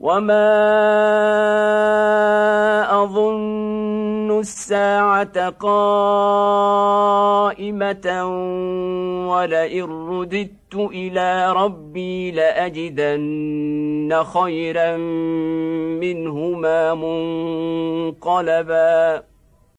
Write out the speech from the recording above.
وما اظن الساعة قائمه ولئن رددت إلى ربي لاجدن خيرا منهما منقلبا